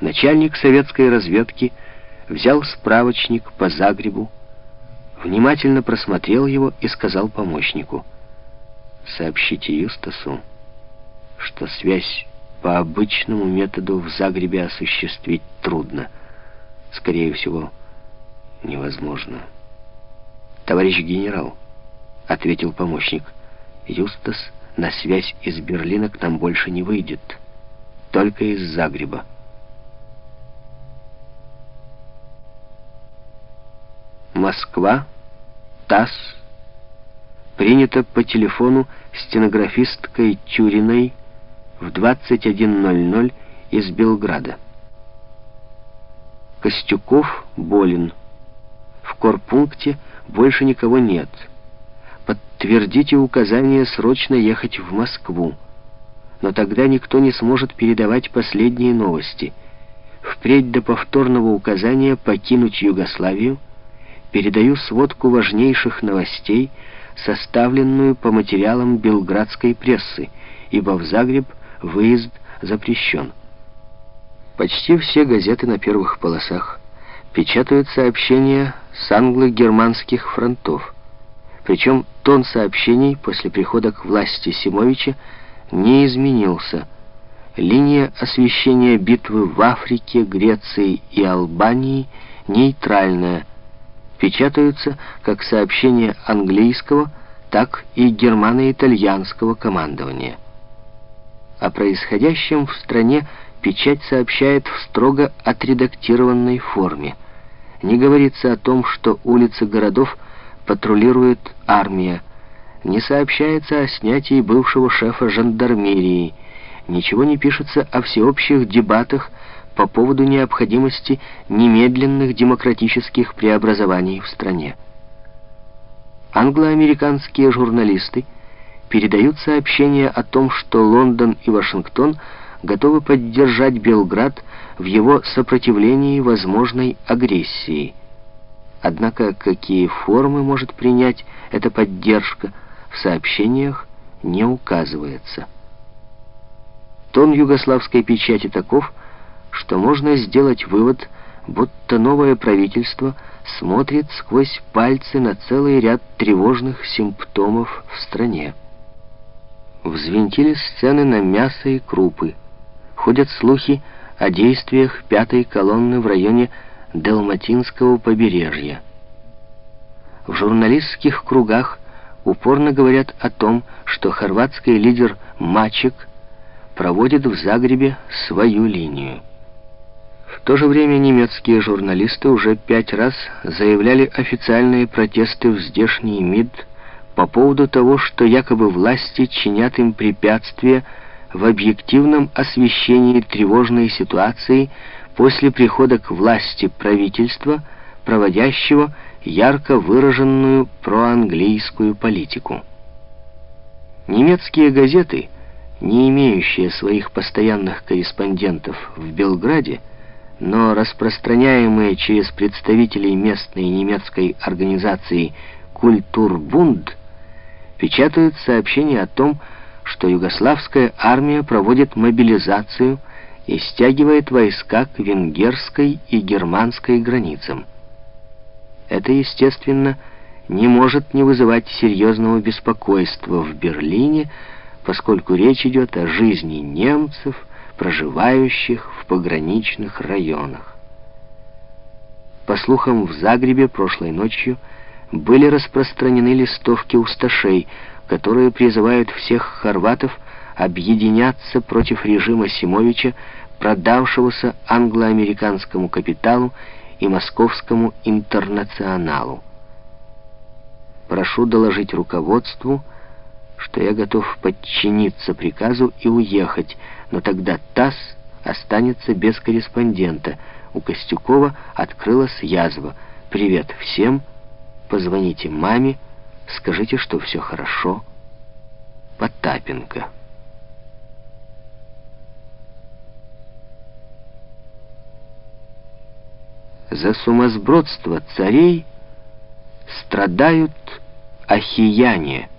Начальник советской разведки взял справочник по Загребу, внимательно просмотрел его и сказал помощнику, «Сообщите Юстасу, что связь по обычному методу в Загребе осуществить трудно. Скорее всего, невозможно». «Товарищ генерал», — ответил помощник, «Юстас на связь из Берлина к нам больше не выйдет, только из Загреба». Москва, ТАСС. Принято по телефону стенографисткой Тюриной в 21.00 из Белграда. Костюков болен. В корпункте больше никого нет. Подтвердите указание срочно ехать в Москву. Но тогда никто не сможет передавать последние новости. Впредь до повторного указания покинуть Югославию передаю сводку важнейших новостей, составленную по материалам белградской прессы, ибо в Загреб выезд запрещен. Почти все газеты на первых полосах печатают сообщения с англо-германских фронтов. Причем тон сообщений после прихода к власти Симовича не изменился. Линия освещения битвы в Африке, Греции и Албании нейтральная – печатаются как сообщения английского, так и германо-итальянского командования. О происходящем в стране печать сообщает в строго отредактированной форме. Не говорится о том, что улицы городов патрулирует армия, не сообщается о снятии бывшего шефа жандармерии, ничего не пишется о всеобщих дебатах по поводу необходимости немедленных демократических преобразований в стране. Англо-американские журналисты передают сообщение о том, что Лондон и Вашингтон готовы поддержать Белград в его сопротивлении возможной агрессии. Однако какие формы может принять эта поддержка, в сообщениях не указывается. Тон югославской печати таков, что можно сделать вывод, будто новое правительство смотрит сквозь пальцы на целый ряд тревожных симптомов в стране. Взвинтили сцены на мясо и крупы. Ходят слухи о действиях пятой колонны в районе Далматинского побережья. В журналистских кругах упорно говорят о том, что хорватский лидер Мачек проводит в Загребе свою линию. То же время немецкие журналисты уже пять раз заявляли официальные протесты в здешний МИД по поводу того, что якобы власти чинят им препятствия в объективном освещении тревожной ситуации после прихода к власти правительства, проводящего ярко выраженную проанглийскую политику. Немецкие газеты, не имеющие своих постоянных корреспондентов в Белграде, но распространяемые через представителей местной немецкой организации «Культурбунд» печатают сообщения о том, что югославская армия проводит мобилизацию и стягивает войска к венгерской и германской границам. Это, естественно, не может не вызывать серьезного беспокойства в Берлине, поскольку речь идет о жизни немцев, проживающих в пограничных районах. По слухам, в Загребе прошлой ночью были распространены листовки усташей, которые призывают всех хорватов объединяться против режима Симовича, продавшегося англо-американскому капиталу и московскому интернационалу. Прошу доложить руководству, что я готов подчиниться приказу и уехать, но тогда ТАСС останется без корреспондента. У Костюкова открылась язва. «Привет всем, позвоните маме, скажите, что все хорошо». Потапенко. За сумасбродство царей страдают ахияне –